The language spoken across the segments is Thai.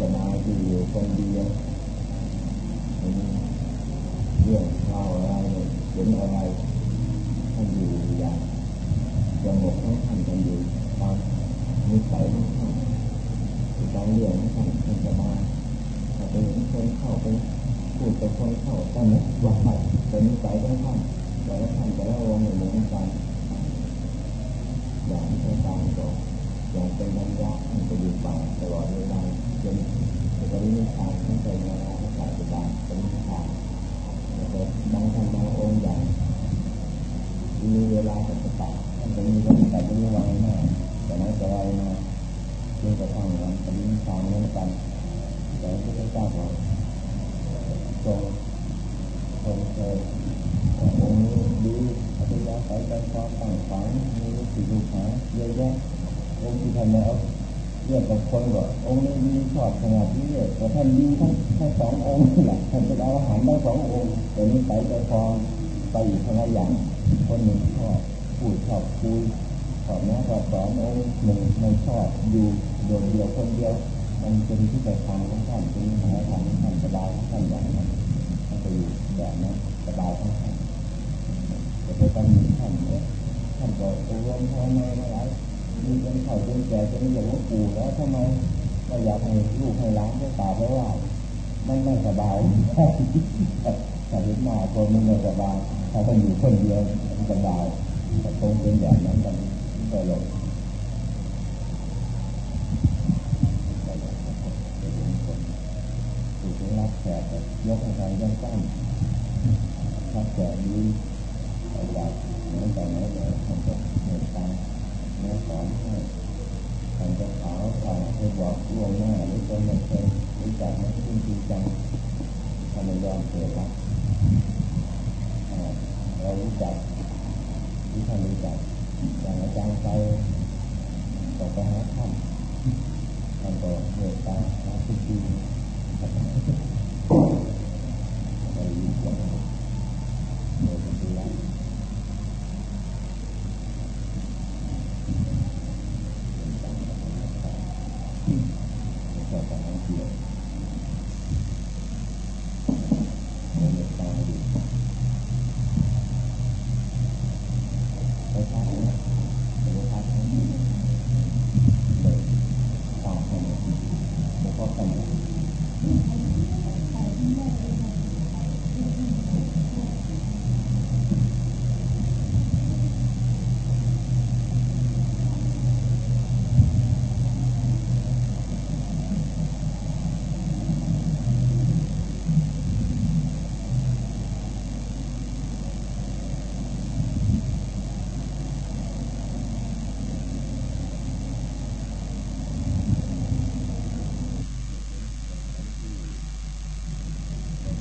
สบายที่อยู่คนเดียวเรื่องราวอะไรเห็นอะไรท่านอยู่อย่างสงบของท่านกันอยู่ตามนิสัยของท่านตามเรื่องของท่านท่านสบายถ้าเป็นคนเข้าไปพูดกับคนเข้าท่านว่าไปเป็นนิสัยของท่านแต่ละท่านแต่ละองค์เหมือนกันอย่างที่ตามก็อย่างเป็นบรรยาท่านจะอยู่ป่าตลอดเวลาจนจะได้นิทานท่านเป็นเวลาปฏิบัติเป็นนิทานแต่บางท่านบางองค์อย่างมีเวลาปฏิบัติท่านจะมีวันแต่ไม่ไวมากแต่นั้นจะไวมาจนกระทั่งวันเป็นนิทานเหมือนกันแต่พระเจ้าบอกทรงทรงเคยองค์นี้ดีอัตยาศัยใจความต่างฝันมีลูกศิษย์ลูกหาเยอะแยะองค์ที่ท่านแล้วเรื่องกับคนว่าองค์นี้ดีชอบขนาดนี้เลยแต่ท่านดีทั้งทั้งสององค์แหละท่านเป็นอาหารทั้งสององค์แต่นี้ใส่ใจความไปอีกทางละอย่างคนหนึ่งชอบพูดชอบคุยชอบนะชอบสอนองค์หนึ่งไม่ชอบอยู่โดดเดียวคนเดียวมันเป็นที่ใจทางของท่านเป็นหาทางท่านสบายของท่านอย่างนั้นท่านไปอยู่แบบนั้นสบายของท่านแต่ไปตอนนี้ท่านเนี่ยท่านก็อบรมภาวนามาหลายมีเป็นเข่าเป็นแก่จนเรียกว่าปู่แล้วทำไม ก็อยากให้ลูกให้หลานได้ตาเพราะว่าไมันไม่สบายถ้าเห็นหน้าคนมันไม่สบายถ้าต้องอยู่คนเดียวสบายแต่คงเป็นแบบนั้นกันก็หลงถูกรับแขกยกให้ทางยังตั้งรับแขกนี้อยากเหมือนแต่ไหนเลยทำกับเหตุการณ์แม่สอนให้ ทำกับขาวผ่านเคยบอกล่วงหน้าหรือคนไม่เคยรู้จักนะจริงจริงจังทำไมยอมเสียรับเรารู้จักที่ท่านรู้จักอย่างอาจารย์ไปก็ไปหาท่านท่านก็เมตตาหาทุกทีไปยิ่งกว่าเมื่อเป็นแล้วก็ต้องเกี่ยวเมตตาดีไปทานนะไปทานนะเลยตามกันแล้วก็กัน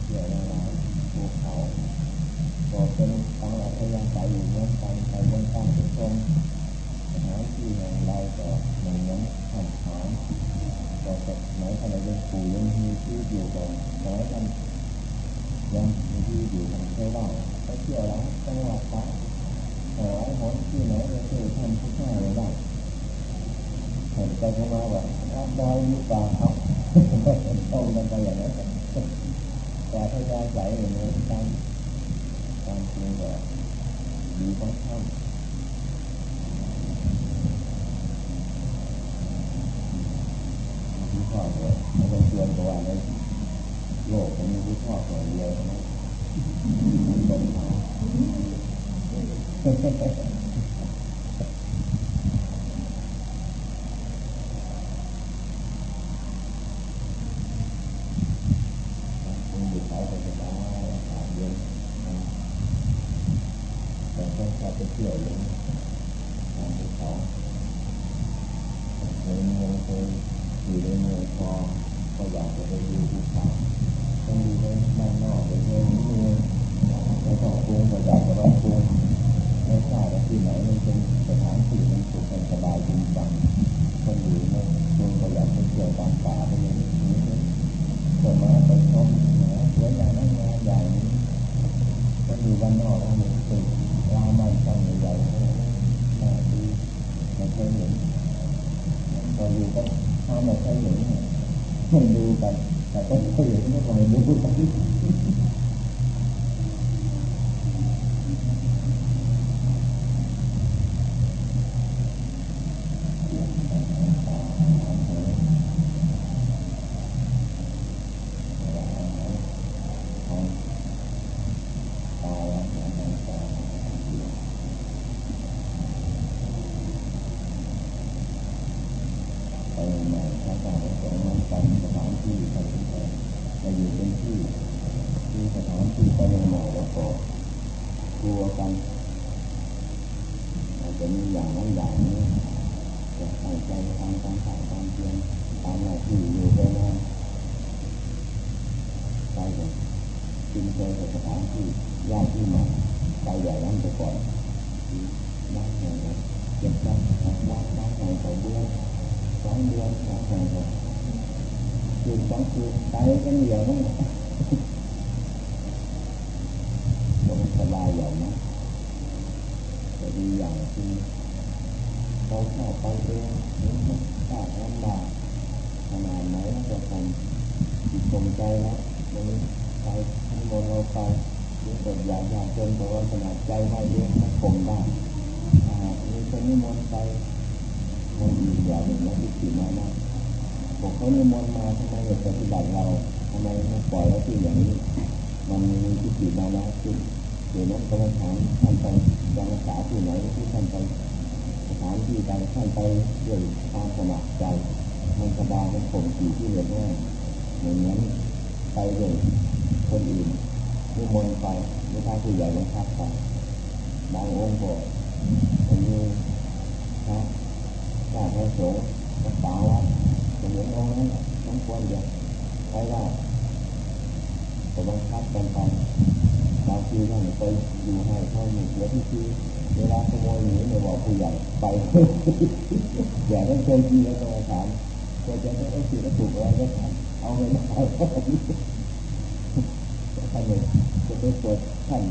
เกี่ยวกับเราภูเขาก็เป็นทางเราพยายามไปอยู่เหมือนกันไปบนทางทุกตรงสถานที่ของเราก็เหมือนนั้นท่านถามก็จะไหนท่านยังปู่ยังมีที่อยู่ก่อนขอให้ท่านยังมีที่อยู่ทางเคยเล่าไปเที่ยวแล้วจังหวัดตากหลายหนที่ไหน จะช่วยท่านผู้ช่วยเราได้เห็นใจเข้ามาว่าดอยมีป่าเขาต้องกันไปอย่างนั้นแต่พยายใส่เหมือนกันการจริงก็ดีของท่านที่พ่อเลยไม่ต้องเตือนตัวในโลกมันมีที่พ่อคนเดียวนะเป็นหา ก็ทำแบบใครเห็นให้ดูกันแต่ก็ไม่เห็นไม่พอดูกัน ดีอย่างที่เราเข้ไปเองเห็นทุกข์ยากลำบากขนาดไหนจะทำจิตสนใจแล้วมันไปข้างบนเราไปรู้สึกอยากอยากจนแต่ว่าขนาดใจไม่เยอะไม่นคงได้มีคนนิมนต์ไปมันอีอย่างหนึ่งนะที่สี่มานะอกเขานิมนต์มาทำไมอยากปฏิบัติเราทำไมไม่ปล่อยแล้วที่อย่างนี้ มันมีที่สี่มานะที่ อยู่นั้นก็ถามท่านไปยังรัษาที่ไหนที่ท่านไปสถานที่ใดท่านไปด้วยความสมัครใจมันสบายมันผมขี่ที่เรียนง่อย่างนั้นไปเลยคนอื่นนิมนต์ไปนิพาผู้ใหญ่มาพักไปบางองค์บอกมันมีพระญาติพระสงฆ์พระสาวกเหมือนองค์นั้นสมควรจะไปได้แต่บังคับกันไป บางทีนั่นไปดูให้เขาหนีเสียที่ทีเวลาขโมยหนีไม่บอกผู้ใหญ่ไปอย่าต้องเคยกินแล้วต้องถามก็จะต้องเอาสีทธิ์ถูกอะไรก็ทำเอาเงินะเอาท่านเลยจะไปตรวจท่าน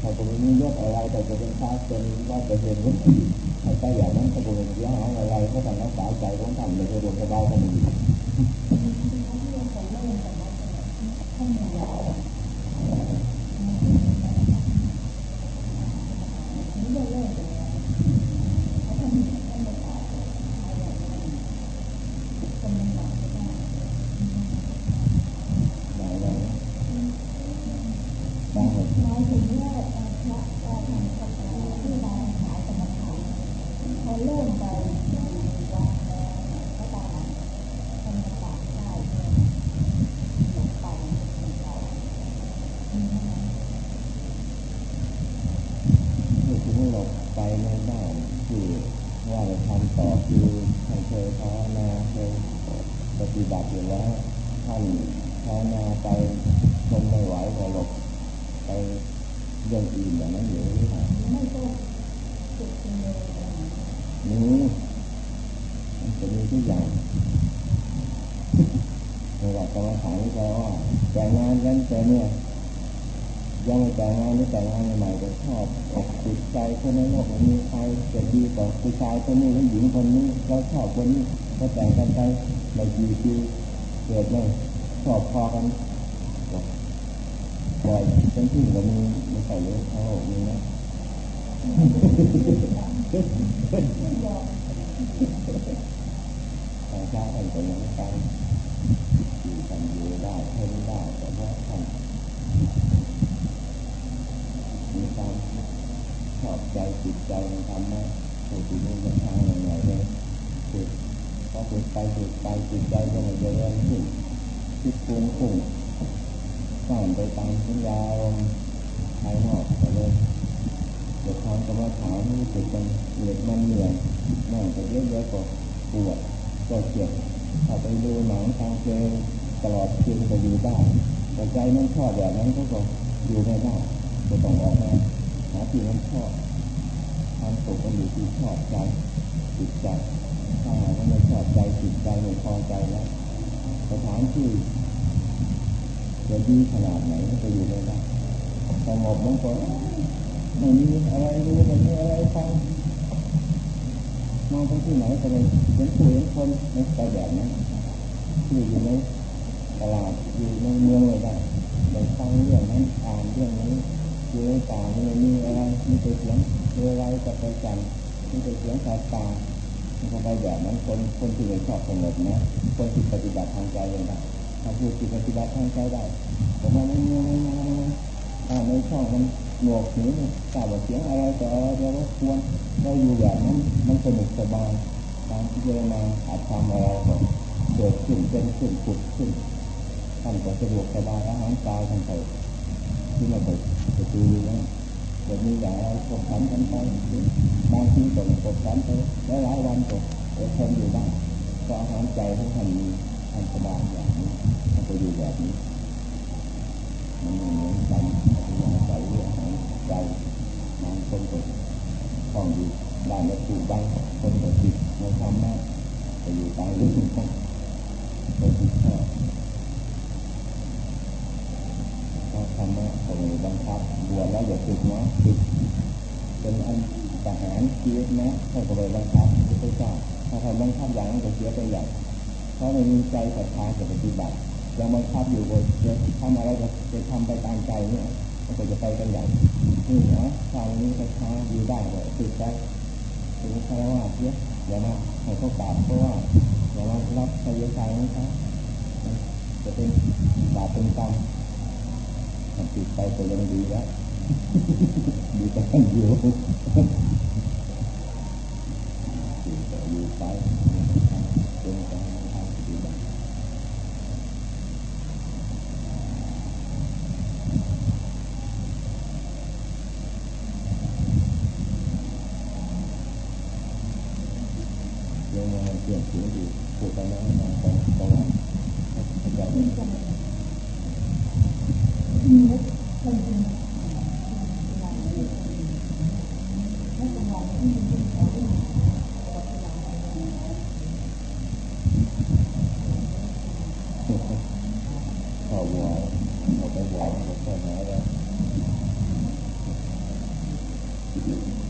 ถ้าผมนี้ยกอะไรแต่จะเป็นพระจะมีว่าจะเป็นวุฒิถ้าไปอย่างนั้นถ้าผมมีเสียหายอะไรก็ต้องรักษาใจของท่านเลยจะรวมสบายกันดี นี่ยยังไม่แต่งงานไม่แต่งงานใหม่ก็ชอบติดใจคนนั้นว่าคนนี้ใครจะดีกว่าผู้ชายคนนี้แล้วหญิงคนนี้เราชอบคนนี้ก็แต่งกันไปเราดีดีเกิดเลยชอบพอกันปล่อยเป็นที่ก็มีไม่ใส่เลือดเขามีนะแต่ถ้าท่านเป็นย่งนั้นอยู่กันอยู่ได้เพิ่มได้แต่ว่าท่าน มีความชอบใจจิตใจในธรรมะถูกรู้กับทาอย่างไรเลยฝึกพอฝึกไปฝึกไปจิตใจก็มันจะเริ่มขึ้นคิดปรุงขึ้นสร้งไปตามสัญญาลมภายนอกไปเลยเดี๋ยวความกรรมฐานนี่สึกมันเหนื่อยมันเหนื่อยนั่งไปเยอะๆก็ปวดก็เจ็บเอาไปดูหนังทางเพลงตลอดคืนก็อยู่ได้ ใจนั้นชอบแบบนั้นก็าก็อยู่ไม่ได้จะต้องออกมาหาที่มันชอบความสุขมันอยู่ที่ชอบใจจิตใจถ้าหากว่าไม่ชอบใจจิตใจไม่พอใจแล้วสถานที่จะดีขนาดไหนก็อยู่ไม่ได้สงบลงก็ไม่มีอะไรรู้ไม่มีอะไรฟังมองไปที่ไหนก็เลยเห็นผู้เห็นคนในสไปแบบนั้นอยู่อยู่ใน ตลาดอยู่ในเมืองเลยได้ได้ฟังเรื่องนั้นอ่านเรื่องนี้อยู่ในป่าไม่มีอะไรมีแต่เสียงเรือไรกับไปจันมีแต่เสียงสายตาทำไปแบบนั้นคนคนที่ไม่ชอบสงบนะคนที่ปฏิบัติทางใจยังได้ถ้าผู้ที่ปฏิบัติทางใจได้แต่าไม่ไม่ม่ไม่ไม่ในช่องมันหนวกหูกล่าวเสียงอะไรต่อะไรเดี๋ยวรบกวนเราอยู่แบบนั้นมันสนุกสบายการพิจารณาอาจทำอะไรก็เกิดขึ้นเป็นขึ้นขุดขึ้น ท่านก็สะดวกสบายอาหารกายท่านไปที่มาเปิดประตูนั้นจะมีอย่างไรพบกันกันไปบางทีก็พบกันไปหลายวันก็อดทนอยู่ได้ก็อาหารใจของท่านมีท่านสบายอย่างนี้ท่านก็อยู่แบบนี้มันเหมือนกันที่อาศัยเรื่องของใจบางคนก็ต้องอยู่ได้ไม่ถูกบ้างคนก็ติดในธรรมะก็อยู่ตามเรื่องของไปติดข้อถ้า ธรรมะก็มีบังคับบวชแล้วอย่าติดนะติดเป็นอันทหารชีวิตนะถ้ก็ไปบังคับพระเจ้าถ้าใครบังคับอย่างนั้นก็เสียไปใหญ่เพราะไม่มีใจศรัทธาจะปฏิบัติยังบังคับอยู่บนจะทำอะไรก็จะทำไปตามใจเนี่ยมันก็จะไปกันใหญ่นี่นะทางนี้ศรัทธาอยู่ได้เลยติดใจถึงคารวะเสียอย่ามาให้เขากราบเพราะว่าอย่ามารับใช้ใจของเขาจะเป็นบาปเป็นกรรม ติดไปก็ยังดีแล้วดีแต่อยู่อยู่ไปเป็นการทางปฏิบัติยังไงเปลี่ยนเสียงอยู่พูดไปแล้วมา you.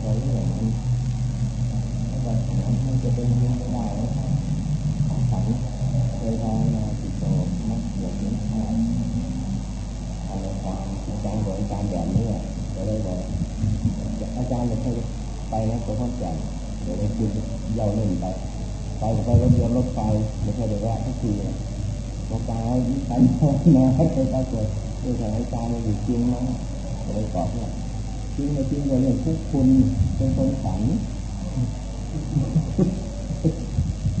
เราเรื่องนี้ว่ามันจะเป็นยังไม่ได้ฝันเคยทำมาติดต่อนักบวชนี้อะไรความอาจารย์บอกอาจารย์แบบนี้ก็เลยบอกอาจารย์จะเคยไปนะตัวข้อนแก่นเดี๋ยวได้คุณเยาว์หนึ่งไปไปไปรถยนต์รถไฟไม่ใช่เดี๋ยวว่าทุกทีบอกกายไปโน่นนะให้ไปปรากฏด้วยสถานการณ์มันอยู่จริงนะก็เลยตอบว่าจริงไม่จริงก็เรื่องทุกคุณเป็นคนฝัน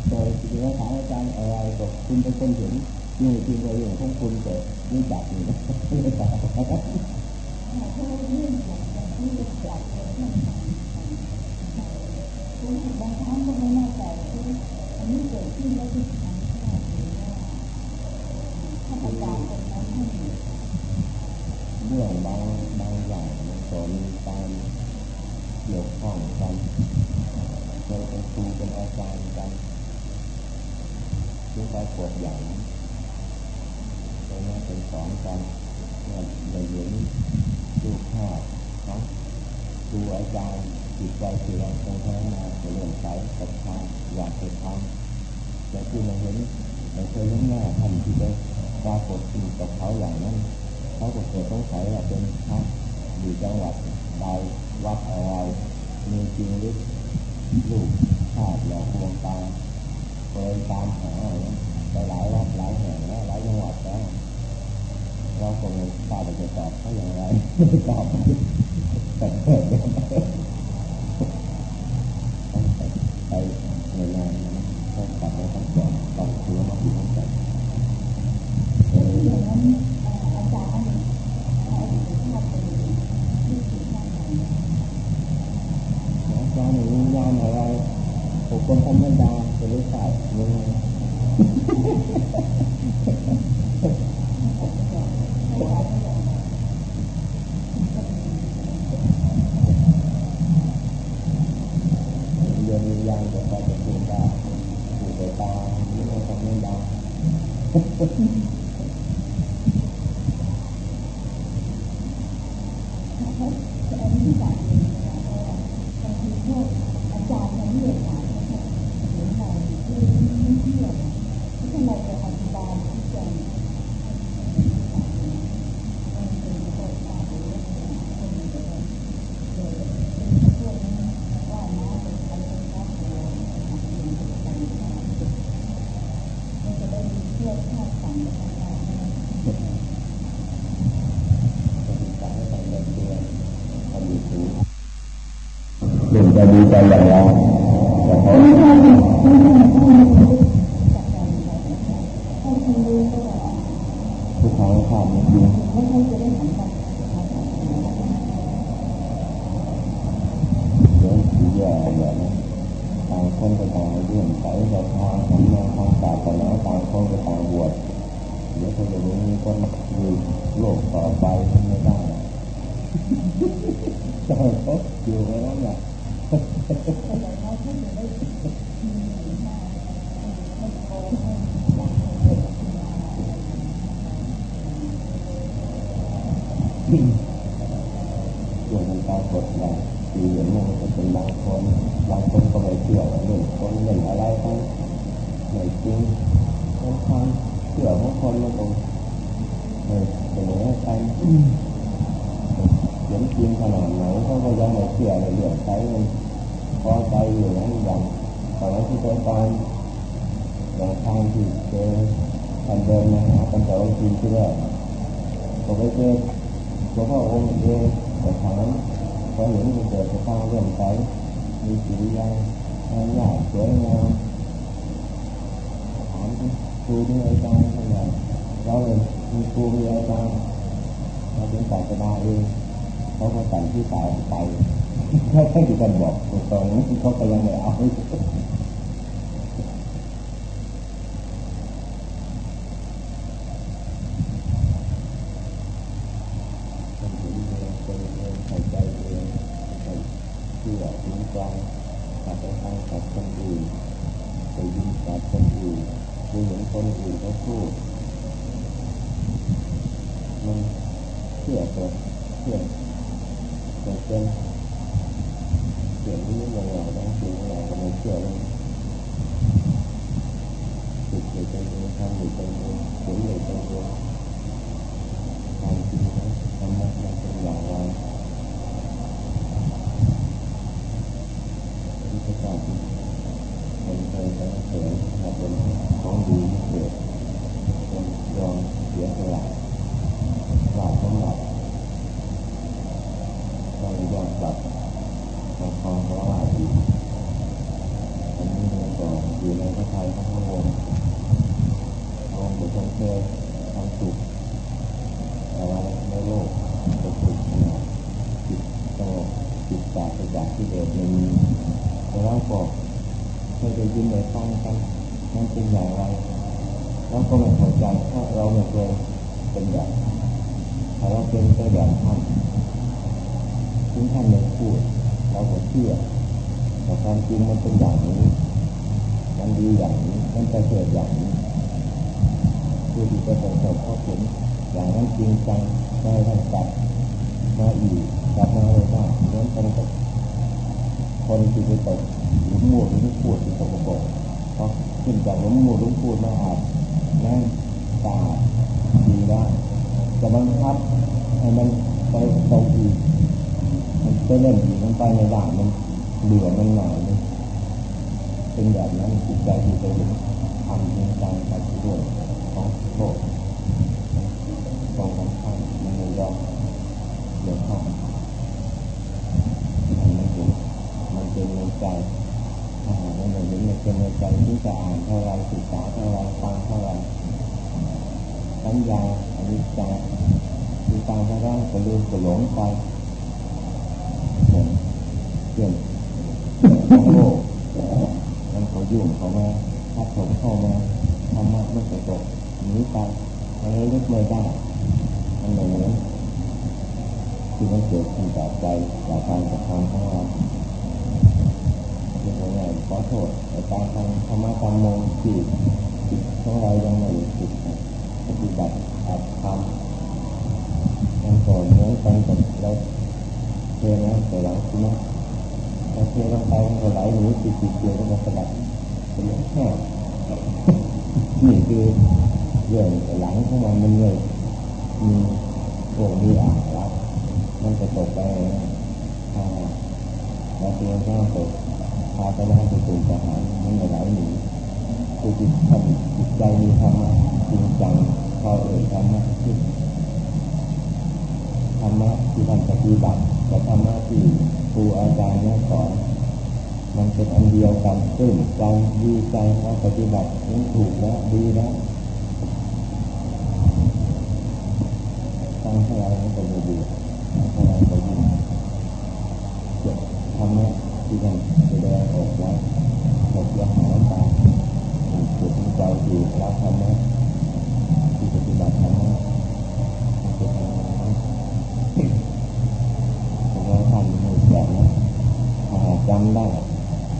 โดยจริงๆถามอาจารย์อะไรก็คุณเป็นคนเห็นจริงจริงก็เรื่องของคุณแต่นี่จับอยู่นะไม่จับบางครั้งก็ไม่แน่ใจคืออันนี้เกิดขึ้นแล้ว เรื่องบางบางอย่างมันก็มีการเกี่ยวข้องกันเราเป็นครูเป็นอาจารย์กันถึงปรากฏอย่างตรงนี้เป็นสอนกันเนี่ยในเห็นรูปภาพของครูอาจารย์จิตใจที่เราทรงพัฒนาเรื่องสายศรัทธาอยากจะทำแต่ที่เราเห็นเราเคยเห็นหน้าท่านที่ได้ ปรากฏขึ้นกับเขาอย่างนั้นเขาก็เกิดสงสัยว่าเป็นพระอยู่จังหวัดใดวัดอะไรมีจริงหรือลูกภาพหลอกลวงตาเคยตามหาไปหลายวัดหลายแห่งแล้วหลายจังหวัดแล้วเราคงตาจะตอบเขาอย่างไรตอบแต่เกิดไปในงานนะต้องกลับมาต้องสอนต้องคือมาอยู่ต้องใจอาจารย์หรืองานอะไรผมคนธรรมดาจะรู้สายยังไงเรียนวิญญาณจะไปจะเป็นได้อยู่แต่ตาไม่ต้องทำไม่ได้เรื่องจะดี ใจอย่างไรแต่เขาทุกครั้งขาดจริงเดี๋ยวสีแย่อย่างต่างคนก็ต่างเรื่องใส่ศรัทธาทำงานทางศาสนาต่างคนก็ต่างบวชเดี๋ยวเขาจะมีคนอยู่โลกต่อไปไม่ได้ต้องเขา อยู่ว้แล้วแหละส่วนทางการกดอย่าสีเหลืองมันจะเป็นบางคนบางคนก็ไม่เชื่อเรื่องคนเล่นอะไรกันไม่จริงความเชื่อของคนมันตรงเออเป็นอย่างนี้กันเห็นจริงขนาดไหนเขาก็ยังไม่เชื่อในเรื่องใช้มันพอใจอยู่นั้นอย่างตอนนั้นที่เป็นตอนอย่างทางที่เจอท่านเดินมาหากันแต่วันทีที่แรกก็ไปเจอหลวงพ่อองค์เองแต่ถามพอเห็นเกิดสภาพเรื่องใจมีสียังงานยากสวยงามถามครูมีอาจารย์เท่าไหร่เราเลยมีครูมีอาจารย์เราถึงศาสนาเอง เขาก็สั่งที่สายไปแค่แค่ที่กันบอกตรงๆเขาก็ยังไม่เอาเห็นเองคนเองใส่ใจเองใส่เชื่อมีกางตัดไปทางกับคนอื่นไปยินกับคนอื่นดูเห็นคนอื่นเขาพูดมันเชื่อตัว เชื่อตัวเป็นเสียงนี้อย่างไรนะเสียงอะไรก็ไม่เชื่อเลยติดอยู่ตรงนี้ทำอยู่ตรงนี้เสียงอยู่ตรงนี้ความจริงนะธรรมะมันเป็นอย่างไรที่พระเจ้าเป็นเคยสรรเสริญว่าเป็นของดีที่เกิดเป็นยอมเสียสละลาภสมบัติต้องยอมกลับมาครองพระราชีอันนี้มันก็อยู่ในพระทัยพระพุทธองค์องค์บุตรเคยทำสุขอะไรในโลกจะสุขนะจิตสงบจิตปราศจากที่เดชไม่มีแล้วก็เคยได้ยินได้ฟังกันมันเป็นอย่างไร เราก็ไม่เข้าใจเพราะเราไม่เคยเป็นแบบถ้าเราเป็นก็แบบท่านถึงท่านไม่พูด เราก็เชื่อแต่ความจริงมันเป็นอย่างนี้ มันดีอย่างนี้ มันประเสริฐอย่างนี้ผู้ที่จะประสบเข้าถึงอย่างนั้นจริงจังได้ท่านกลับมาอีกกลับมาเลยว่าเหมือนกันกับคนที่ไปตกหลุมมูดหลุมพูดที่ตกกระบอกพอขึ้นจากหลุมมูดหลุมพูดมาอาบ นั่งตาดีแล้จะบังคับให้มันไปตกอีกมันไปเล่นอีกมันไปในด่านมันเบื่อมันหน่ายเป็นแบบนั้นจิตใจที่ไปทำจริงจังไปด้วยของโลกตรงกันข้ามมันไม่ยอมเดี๋ยวข้ามมันไม่ถึงมันเป็นในใจ ถ้าหากว่ามันเป็นในใจที่จะอ่านเท่าไรศึกษาเท่าไรฟังเท่าไรสัญญาอนิจจาคือตามพระร่างก็ลืมก็หลงไปเรื่องของโลกมันเขายุ่งเขามาทับถมเข้ามาธรรมะไม่จะตกหนีไปอะไม่ลึกไม่ได้มันเหมือนที่มันเกิดขึ้นจากใจจากการกระทำของเรา เรื่องง่ายขอโทษแต่การทำธรรมะธรรมโมที่จิตของเรายังไม่จิตปฏิบัติอาจทำมันก่อนเหมือนกันกับเราเทน้ำใส่หลังใช่ไหมเราเทลงไปมันก็ไหลหนีติดติดเกี่ยวกับกระดับเป็นแค่นี่คือเรื่องหลังของมันมันเลยมีโอ่งมีอ่างรับมันจะตกไปทาเราเพียงแค่ตก พาไปแล้วไปสู่ทหารมันไหลหนีคือจิตทำจิตใจมีธรรมะจริงจังพอเอ่ยธรรมะที่ธรรมะที่ทำปฏิบัติแต่ธรรมะที่ครูอาจารย์เนี่ยสอนมันเป็นอันเดียวกันซึ่งใจดีใจว่าปฏิบัตินี่ถูกแล้วดีแล้วฟังเท่าไรมันก็ไม่ดีฟังเท่าไรก็ยิ่งเจ็บธรรมะ ที่มันแสดงออกไว้หมดละหายตาจุดใจดีแล้วธรรมะที่ปฏิบัติธรรมะมันจะทำให้ผมว่าท่านมีแบบนั้นถ้าจำได้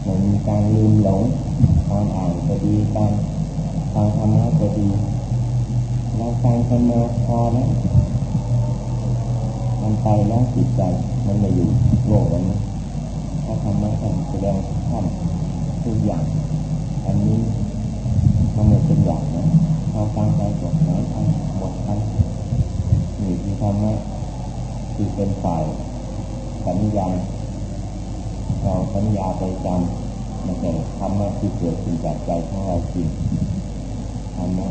มันมีการลืมหลงการอ่านก็ดีการฟังธรรมะก็ดีเราฟังธรรมะพอแล้วมันไปแล้วจิตใจมันไม่อยู่โลกแล้วนะถ้าธรรมะท่านแสดงท่านทุกอย่าง อันนี้มันไม่เป็นอย่างนะเราฟังไปจบไหนทั้งหมดทั้งนี่คือธรรมะที่เป็นฝ่ายสัญญาเราสัญญาไปจำไม่ใช่ธรรมะที่เกิดขึ้นจากใจของเราจริงธรรมะ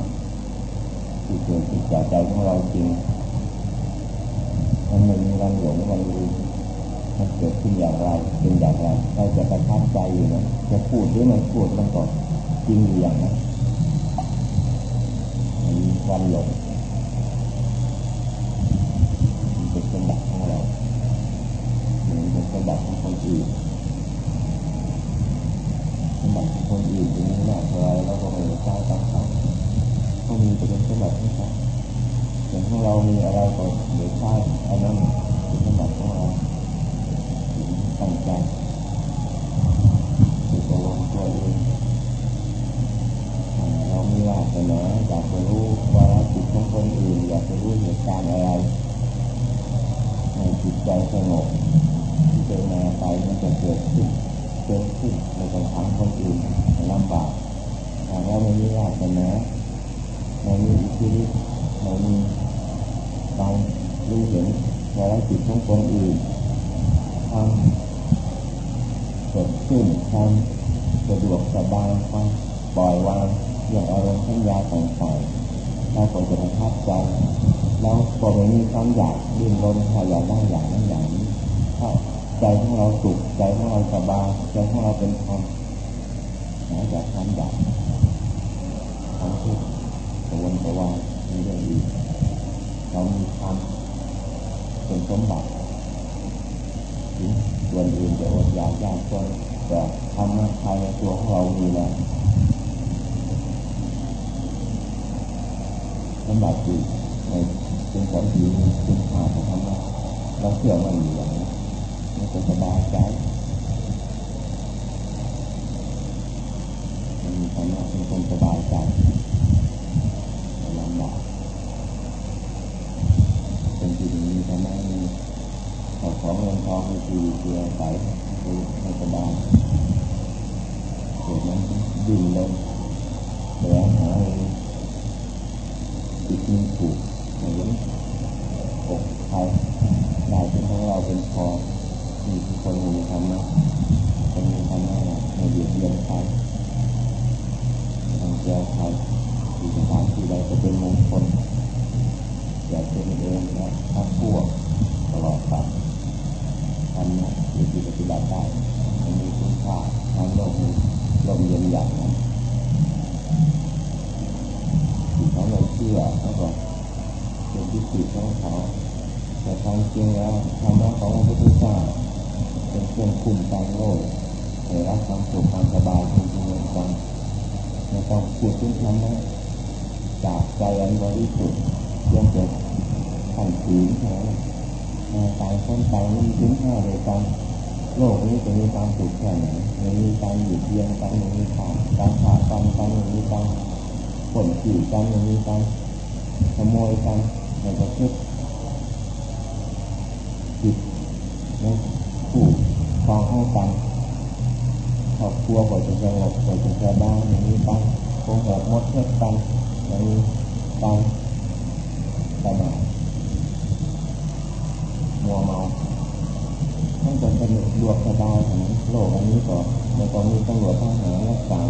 ที่เกิดขึ้นจากใจของเราจริงมันไม่มีวันหลงวันลืมมันเกิดขึ้นอย่างไรเป็นอย่างไรเราจะประทับใจอยู่นะจะ พูดหรือไม่พูดมันก็จริงอยู่อย่างนั้นมันวันหลงมันเป็นสมบัติของเรามันเป็นสมบัติของคนอื่นสมบัติของคนอื่นจะมีมากเท่าไรเราก็ไม่รู้ใช้ตามเขาเขามีจะเป็นสมบัติของเขาส่วนของเรามีอะไรก็เดี๋ยวใช้อันนั้นีแหละสมบัติจิตในเป็นของดีเป็นขาของธราเราเชื่อมันอยู่อย่างนี้มันสบายใจมันมีความะเป็นคนสบายใจลำบากเป็นที่มีธรรมะมีของเงินทองมีที่เดียวใส่ให้สบาย เกิดนั้นดิ้นลนแสวงหายตมีถูกเหมือนอกใครได้เป็นของเราเป็นพอมีคนมีธรรมะคนมีธรรมะในเบียดเบียนใครทางเจ้าใครที่สถานที่ใดจะเป็นมงคลอย่าเป็นเองและถ้าพวกตลอดไปทำนะอยู่ที่ปฏิบัติได้มันมีคุณค่าทางโลกมีลมเย็นอย่างนั้นที่เขาไม่เชื่อเขาบอกเป็นที่ติของเขาแต่ความจริงแล้วธรรมะของพระพุทธเจ้าเป็นเครื่องคุมใจโลกให้รับความสุขความสบายจริงๆจังไม่ ต้องพูดถึงธรรมะจากใจอันบริสุทธิ์เพียงแต่ขั้นศีลเท่านั้นตายคนตายมีถึงห้าเลยกันโลกนี้จะมีความสุขแค่ไหนไม่มีการหยุดเยียนกันไม่มีขาดการขาดกันกันไม่มีการผลขี่กันไม่มีการขโมยกันในประเทศจิตในผู้ครองให้กัน รอบครัวก็จะสงบก็จะสบายไม่มีการโกหกมดเท็จกันไม่มีการประมาทมัวเมาทั้งจะสนุกดวกสบายของโลกอันนี้ก็ในตอนนี้ตำรวจทหารรักษา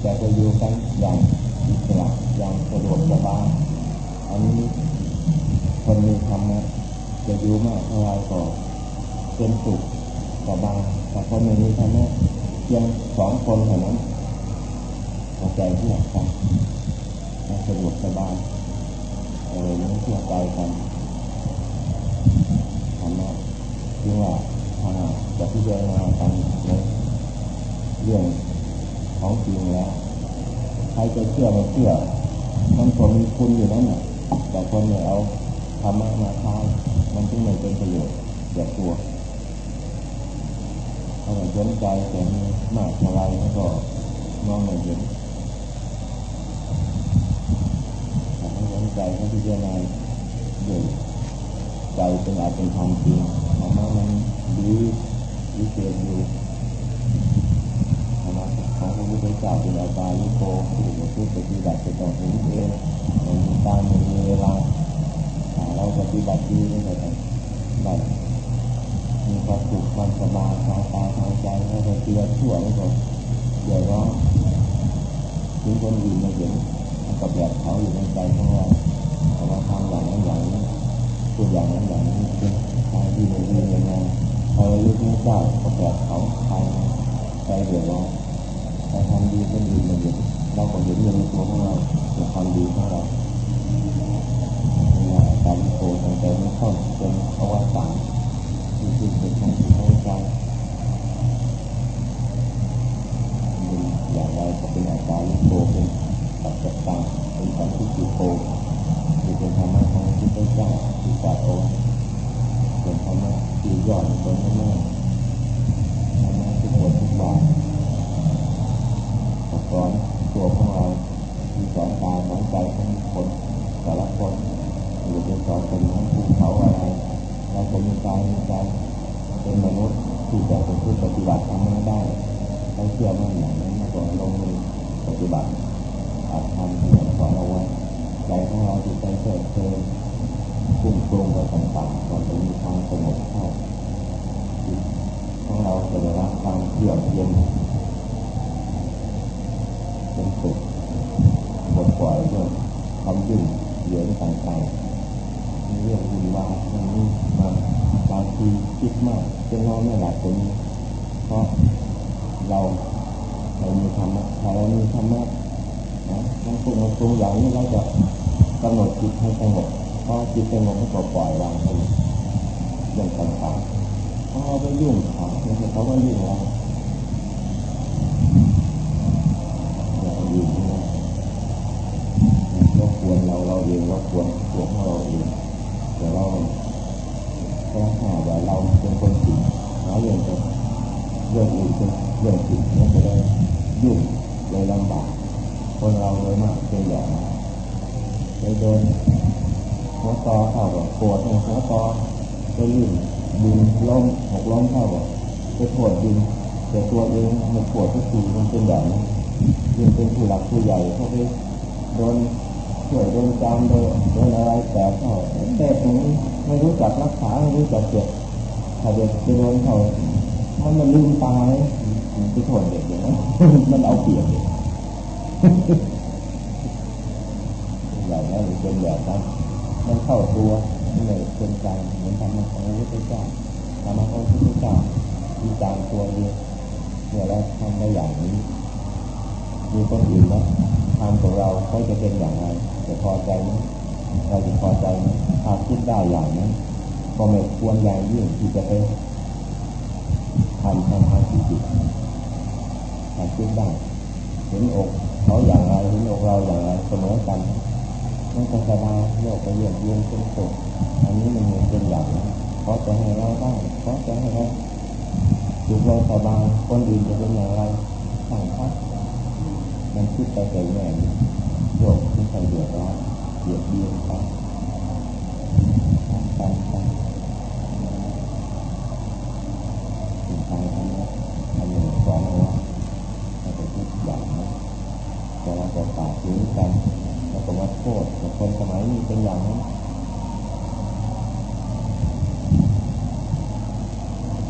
แต่จะอยู่กันอย่างอิสระอย่างสะดวกสบายอันนี้คนมีธรรมะจะอยู่มากเท่าไรก็เป็นสุขสบายแต่คนไม่มีธรรมะ เพียงสองคนเท่านั้นหัวใจที่อยากกันสะดวกสบายเออไม่เชื่อใจกันธรรมะที่ว่าถ้าจะพิจารณากันในเรื่องของจริงแล้วใครจะเชื่อไม่เชื่อมันก็มีคุณอยู่นั่นแหละแต่คนเนี่ยเอาธรรมะมาทายมันจึงไม่เป็นประโยชน์แก่ตัว ถ้าเราสนใจแต่มีมากเท่าไรก็มองไม่เห็นถ้าไม่สนใจก็พิจารณาด้วยใจเป็นอาจเป็นธรรมจริงธรรมะมันดีวิเศษอยู่ธรรมะของพระพุทธเจ้าเป็นอาจารย์ลิโกผู้ผู้ปฏิบัติจะต้องเห็นเองมันมีการมีเวลาถ้าเราปฏิบัติดีนี่ก็ได้ได้มี ความสุขความสบายทางตาทางใจแล้วก็เตือนชั่วแล้วก็เดือดร้อนถึงคนอื่นมาเห็นมันก็แบบเขาอยู่ในใจของเราเราทำอย่างนั้นอย่างนี้พูดอย่างนั้นอย่างนี้เป็นทางที่ไม่ดียังไงพอเราลึกไม่เจ้าก็แบบเขาภายในใจเดือดร้อนแต่ทำดีคนอื่นมาเห็นเราก็เห็นเรื่องในตัวของเราในความดีของเราการโกงทางใจไม่เข้าเป็นภาวะสาม ที่คือเป็นทางจิตทางใจอย่างไรก็เป็นอาการโกเป็นปัจจัยตาเป็นสัมผัสจิตโกที่เป็นธรรมะของจิตใจเจ้าที่กว่าโตเป็นธรรมะที่ยอดเป็นแน่ธรรมะที่ปวดทุกบาทสอนตัวของเราที่สอนตาสอนใจของคนแต่ละคนหรือเป็นสอนเป็นของภูเขาอะไรเราจะมีกายมีใจ เป็นมนุษย์ที่จะเป็นผู้ปฏิบัติทำได้เราเชื่อมั่นอย่างนั้นก่อนลงมือปฏิบัติอาจทำที่สอนเอาไว้ใจของเราจิตใจเกิดเพลินพุ่งตรงไปต่างๆก่อนจะมีทางสงบเข้าจิตของเราจะได้รับความเยือกเย็นเป็นสุขปลดปล่อยเรื่องความยุ่งเหยิงต่างๆเรื่องวุ่นวายมันนี้มา บางทีคิดมากจนนอนไม่หลับตรงนี้เพราะเราเรามีธรรมะถ้าเรามีธรรมะนะมันปรุงมันปรุงอย่างนี้เราจะกำหนดจิตให้สงบพอจิตสงบก็ปล่อยวางไปเรื่องต่างๆพอเราไปยุ่งเขาเขาก็ยุ่งเราอย่าไปยุ่งนะเราควรเราเราเองเราควรตัวของเราเองแต่เราถ้าหาว่าเราเป็นคนผิดหาเรื่องเป็นเรื่องอื่นเป็นเรื่องผิดนี่จะได้ยุ่งเลยลำบากคนเราโดยมากเป็นอย่างนั้นไปโดนหัวตอเข้ากับปวดหัวตอก็ลื่น ดินล้มหกล้มเข้าไปโทษดินแต่ตัวเองมันปวดทุกทีมันเป็นแบบนี้ยิ่งเป็น ผู้หลักผู้ใหญ่เขาไปโดนช่วยโดนจามโดนโดนอะไรแต่เขาแต่ผมไม่รู้จักรักษาไม่รู้จักเจ็บถ้าเด็กไปโดนเขามันมันลืมตายไปโทษเด็กอย่างนั้นมันเอาเปรียบเด็กใหญ่แล้วเป็นแบบนั้นมันเข้าตัวเลยเป็นใจเหมือนธรรมะของพระพุทธเจ้าธรรมะของพระพุทธเจ้ามีจางตัวเดียวเมื่อเราทำได้อย่างนี้ มีคนอื่นนะทำของเราเขาจะเป็นอย่างไรจะพอใจไหมเราจะพอใจไหมถ้าคิดได้อย่างนั้นก็ไม่คว รอย่างที่จะไปทำทางทางที่จิตถ้าคิดได้เห็นอกเขาอย่างไรเห็นอกเราอย่างไรเสมอกันมันก็สบายโลกไปเยี่ยมเยี่ยมเป็นสุขอันนี้มันเป็นอย่างนั้นเพราะจะให้เราได้เพราะจะให้เราสุขเราสบายคนอื่นจะเป็นอย่างไรต่างพักมันคิดไปแต่แง่โยกที่ใครเดือดร้อนเบียดเบียนกันกันกันสิ่งใดทำนะ อันนึ่งสอนเราจะทุกอย่างนะแต่เราจะปาดทิ้งกันแล้วก็มาโทษคนสมัยนี้เป็นอย่างนั้น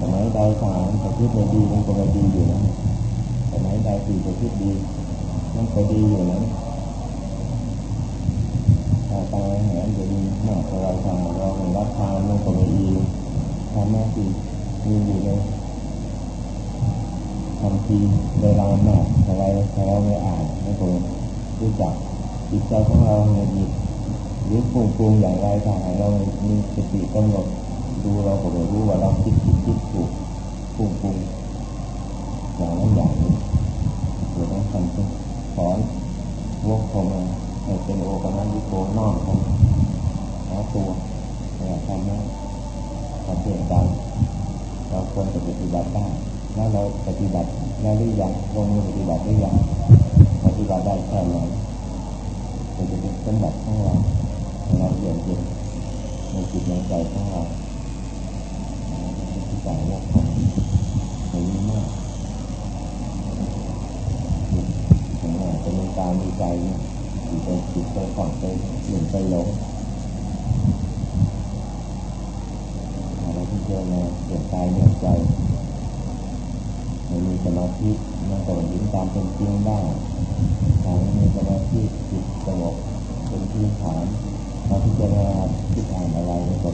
สมัยใดทหารประพฤติไม่ดีมันก็ไม่ดีอยู่นะสมัยใดที่ประพฤติดีมันก็ดีอยู่นะถ้าตายแหนจะดีมากเราทำเรารับทานมันก็ไม่ดีทำหน้าที่มีอยู่เลย ทำทีเวลามากอะไรถ้าเราไม่อ่านไม่คงรู้จักจิตใจของเราเนี่ยดีหรือปรุงปรุงอย่างไรถ้าเรามีสติกำหนดดูเราก็รู้ว่าเราคิดผิดคิดถูกปรุงปรุงอย่างนั้นอย่างนี้เดี๋ยวต้องทำสอนวกเข้ามาให้เป็นโอปัญญิโกนอกของหาตัวเนี่ยทำนั้นทำเปลี่ยนใจเราควรจะปฏิบัติได้แล้วเราปฏิบัติแล้วหรือยังลงมือปฏิบัติหรือยังปฏิบัติได้แค่ไหนจะเป็นสมบัติของเราเราเยือกเย็นในจิตในใจของเราที่ใจวกเข้ามาไม่มากถึงแม้จะมีการดีใจจิตไปจิตไปฝังไปหลุดไปหลงเราที่เจอมาเปลี่ยนกายเปลี่ยนใจมันมีสมาธิมันก็เห็นตามเป็นจริงได้ทางมีสมาธิจิตสงบเป็นพื้นฐานเราพิจารณาทิฏฐานอะไรก็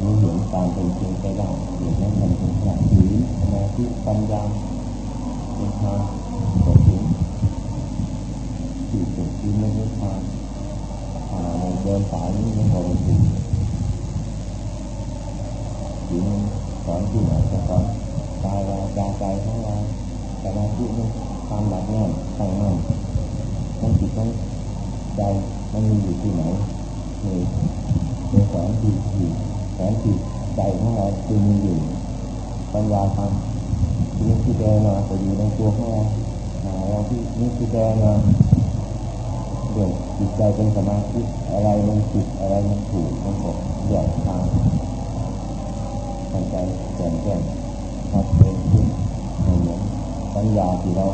รู้เห็นตามเป็นจริงไปได้เห็นนั้นมันเป็นอย่างศีลสมาธิปัญญาเป็นทางก็ถึงที่สุดที่ไม่ได้ทางอ่าเดินสายนี้มันก็ไม่ถึง ถึงสอนที่ไหนก็สอนกายวาจาใจของเราสมาธินี่ความหลักแน่นตั้งมั่นทั้งจิตทั้งใจมันมีอยู่ที่ไหนนี่เป็นสอนที่ที่สอนที่ใจของเราคือมีอยู่ปัญญาธรรมที่ที่เดินมาก็อยู่ในตัวของเราเราที่นี่ที่เดินมาเรื่องจิตใจเป็นสมาธิอะไรมันผิดอะไรมันถูกมันบก็แยกทางทาง แจ่มแจ้งชัดเจนขึ้นเหมือนปัญญาที่เรา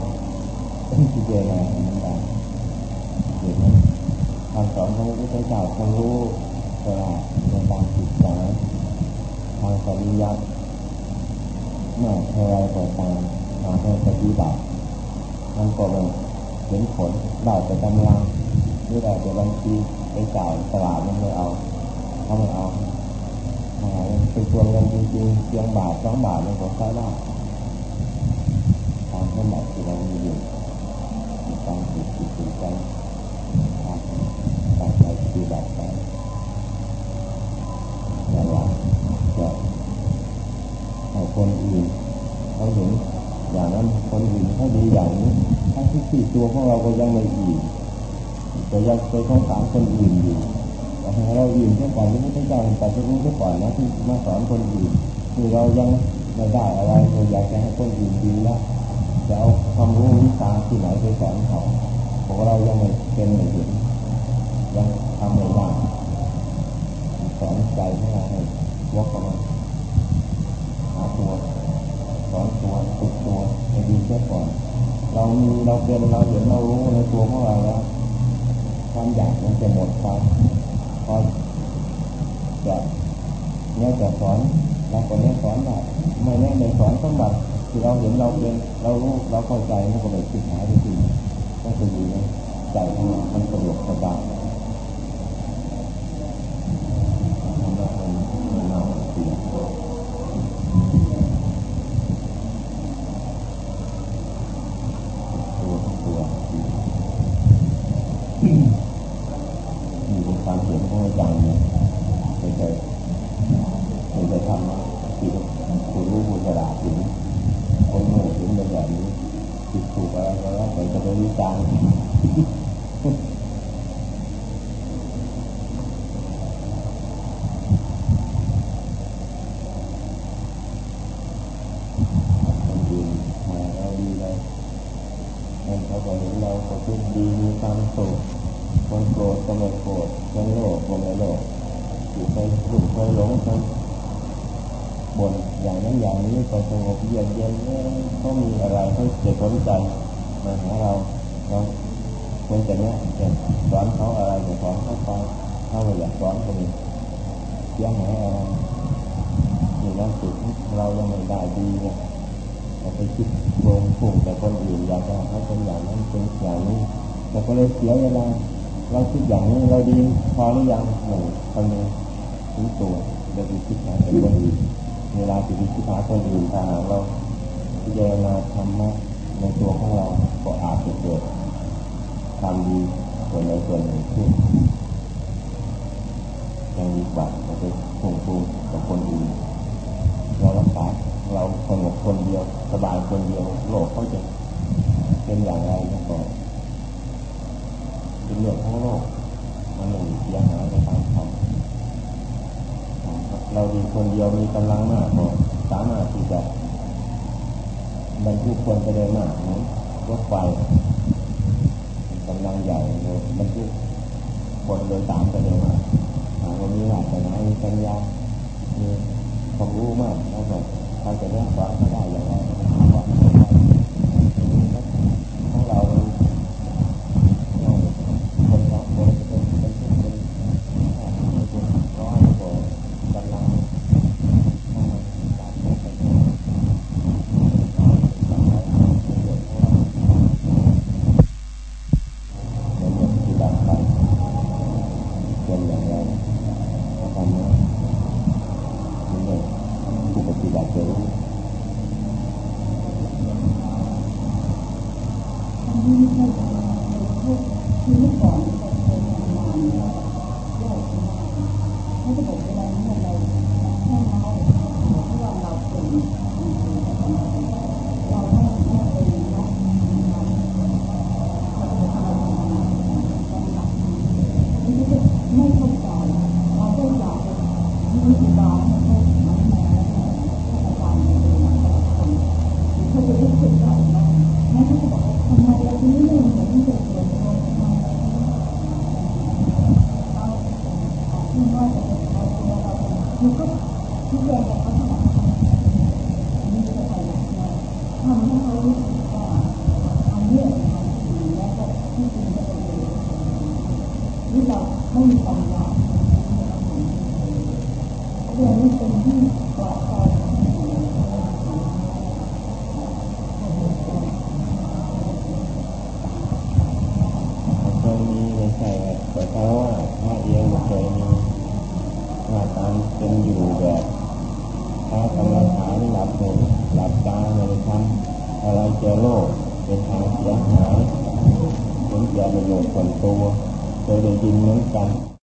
ที่เจริญนั้นได้เห็นไหมคำสอนของพระพุทธเจ้าคงรู้ตลาดในทางศึกษาทางปริยัติเมื่อเท่าไรก็ตามหาให้ปฏิบัติมันก็ไม่เห็นผลได้แต่กำลังหรือได้แต่บางทีไปจ่ายตลาดมันไม่เอาเขาไม่เอา เป็นตัวเงินจริงๆเพียงบาทสองบาทมันก็ใช้ได้ตามสมบัติที่เรามีอยู่การติดติดติดใจการไปปฏิบัติไปแต่ว่าจะให้คนอื่นเขาเห็นอย่างนั้นคนอื่นเขาดีอย่างนี้ถ้าที่ตัวของเราก็ยังไม่อิ่มก็ยังไปสงสารคนอื่นอยู่ เราอิ่มแค่ก่อนที่พระเจ้าแต่จะรู้แค่ก่อนนะที่มาสอนคนอื่นคือเรายังไม่ได้อะไรเราอยากจะให้คนอื่นดีแล้วจะเอาความรู้วิชาที่ไหนไปสอนเขาเพราะเรายังไม่เป็นไม่เห็นยังทำไม่ได้สอนใจของเราให้ยกมาหาตัวสอนตัวฝึกตัวให้ดีเสียก่อน เรามีเราเป็นเราเห็นเรารู้ในตัวของเราแล้วความอยากมันจะหมดไป พอจะเนี่ยจะสอนเราคนนี้สอนแบบไม่แน่ในสอนต้องแบบที่เราเห็นเราเป็นเรารู้เราเข้าใจมันก็เลยคิดหายไปจริงก็คืออยู่ในใจของเรามันสะดวกสบาย เลยเสียเวลาเราคิดอย่างนี้เราดีพอหรือยังหนูทำเองถึงตัวเราดีคิดหาแต่คนอื่นเวลาจะดีคิดหาคนอื่นถ้าหเราพิจารณาธรรมะในตัวของเราก็อาจจะเกิดความดีส่วนใดส่วนหนึ่งขึ้นยังดีกว่าเราไปคงคูกับคนอื่นเรารักษาเราสงบคนเดียวสบายคนเดียวโลกเขาจะเป็นอย่างไรก็ เป็นเรื่องของโลกมันไม่เสียหายในทางธรรมเราดีคนเดียวมีกำลังมากพอสามารถที่จะบรรทุกคนไปได้มากเหมืนรถไฟกำลังใหญ่เลยบรรทุกคนโดยสารไปได้มากหากว่ามีหลักฐานมีปัญญามีความรู้มากแล้วก็ทำแต่เรื่องขวาก็ได้อย่างไร ไม่ได้บอกไม่ได้ one.